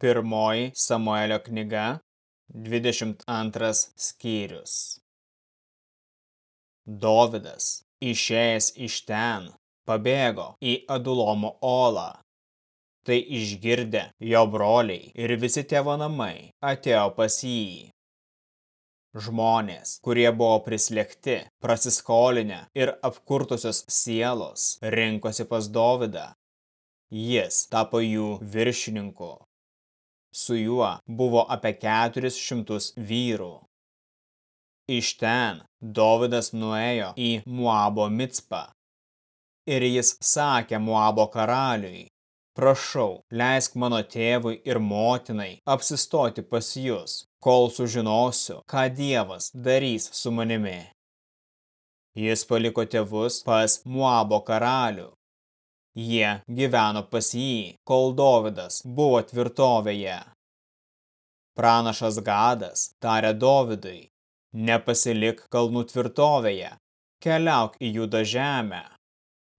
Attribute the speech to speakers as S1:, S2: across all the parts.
S1: Pirmoji Samuelio knyga, 22 skyrius. Dovidas, išėjęs iš ten, pabėgo į Adulomo olą. Tai išgirdę jo broliai ir visi tėvo namai atėjo pas jį. Žmonės, kurie buvo prislėgti, prasiskolinę ir apkurtusios sielos, rinkosi pas Dovydą. Jis tapo jų viršininku. Su juo buvo apie keturis šimtus vyrų. Iš ten Dovydas nuėjo į Muabo Micpą. Ir jis sakė Muabo karaliui, prašau, leisk mano tėvui ir motinai apsistoti pas jūs, kol sužinosiu, ką Dievas darys su manimi. Jis paliko tėvus pas Muabo karalių Jie gyveno pas jį, kol Dovydas buvo tvirtovėje. Pranašas Gadas tarė Dovydui, nepasilik kalnų tvirtovėje, keliauk į judo žemę.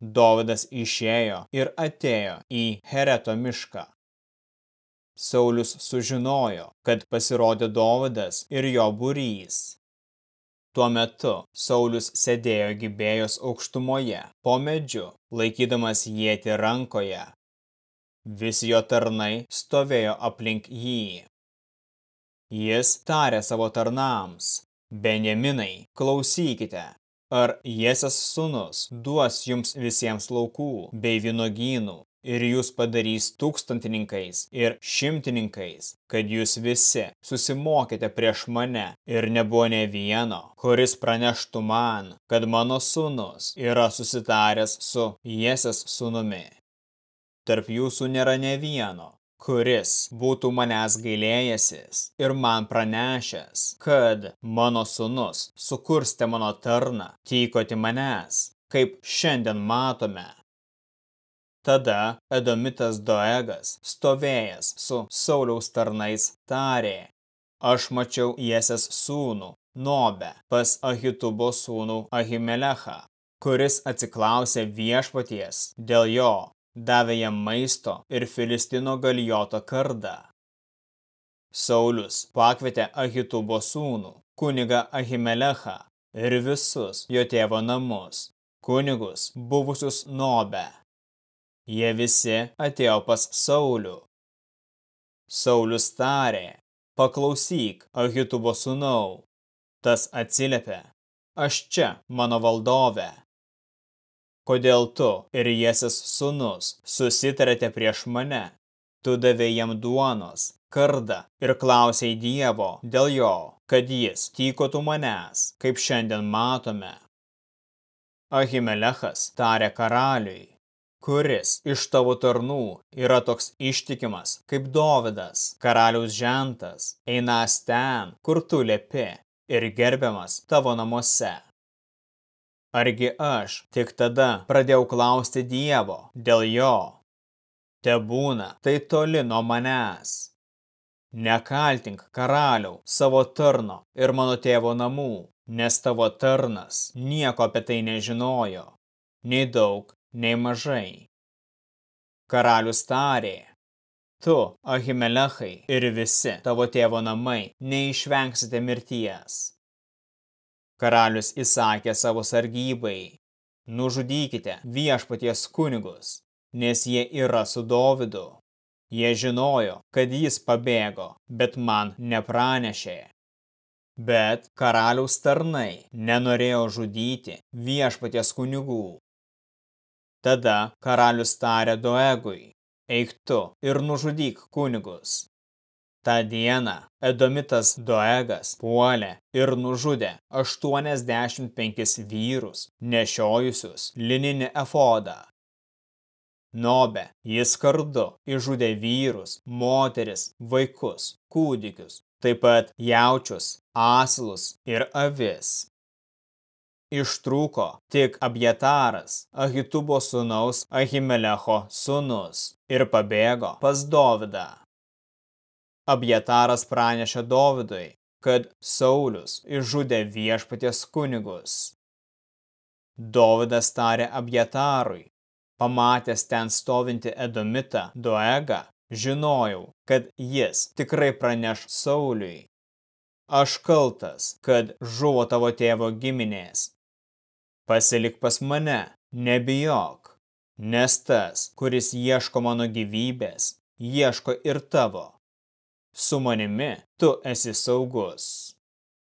S1: Dovydas išėjo ir atėjo į Hereto mišką. Saulius sužinojo, kad pasirodė Dovydas ir jo būrys. Tuo metu Saulius sėdėjo gibėjos aukštumoje, po medžiu, laikydamas jėti rankoje. Visi jo tarnai stovėjo aplink jį. Jis tarė savo tarnams, Benjaminai, klausykite, ar Jėzas sūnus duos jums visiems laukų bei vynogynų ir jūs padarys tūkstantininkais ir šimtininkais, kad jūs visi susimokėte prieš mane ir nebuvo ne vieno, kuris praneštų man, kad mano sūnus yra susitaręs su Jėsės sūnumi. Tarp jūsų nėra ne vieno, kuris būtų manęs gailėjęsis ir man pranešęs, kad mano sūnus sukurstė mano tarną, tykoti manęs, kaip šiandien matome Tada Edomitas Doegas, stovėjęs su Sauliaus tarnais, tarė, aš mačiau Jesės sūnų, Nobę, pas Ahitubo sūnų Ahimelechą, kuris atsiklausė viešpaties dėl jo, davė jam maisto ir Filistino galijoto kardą. Saulius pakvietė Ahitubo sūnų, kuniga Ahimelechą ir visus jo tėvo namus, kunigus buvusius Nobę Jie visi atėjo pas Saulių. Saulius tarė, paklausyk, Ahitubo sūnau. Tas atsiliepė, aš čia, mano valdove. Kodėl tu ir Jėsis sūnus susitarėte prieš mane? Tu davė jam duonos, kardą ir klausiai Dievo dėl jo, kad jis tykotų manęs, kaip šiandien matome. Ahimelechas tarė karaliui, kuris iš tavo tarnų yra toks ištikimas kaip Dovydas, karaliaus žentas, einas ten, kur tu liepi ir gerbiamas tavo namuose. Argi aš tik tada pradėjau klausti Dievo dėl jo? Te būna tai toli nuo manęs. Nekaltink karaliau savo tarno ir mano tėvo namų, nes tavo tarnas nieko apie tai nežinojo, nei daug, nei mažai. Karalius tarė, tu, Ahimelechai ir visi tavo tėvo namai neišvengsite mirties. Karalius įsakė savo sargybai, nužudykite viešpaties kunigus, nes jie yra su Dovidu. Jie žinojo, kad jis pabėgo, bet man nepranešė. Bet karaliaus tarnai nenorėjo žudyti viešpaties kunigų, Tada karalius tarė Doegui, eik tu ir nužudyk kunigus. Ta diena Edomitas Doegas puolė ir nužudė 85 vyrus, nešiojusius lininį efodą. Nobe jis kardu išžudė vyrus, moteris, vaikus, kūdikius, taip pat jaučius, asilus ir avis ištrūko tik Abjataras, Ahitubo sūnaus Ahimelecho sūnus, ir pabėgo pas Dovydą. Abjataras pranešė Dovydui, kad Saulius išžudė viešpaties kunigus. Dovydas tarė Abjatarui, pamatęs ten stovinti Edomitą Doegą, žinojau, kad jis tikrai praneš Sauliui. Aš kaltas, kad žuvo tavo tėvo giminės. Pasilik pas mane, nebijok, nes tas, kuris ieško mano gyvybės, ieško ir tavo. Su manimi tu esi saugus.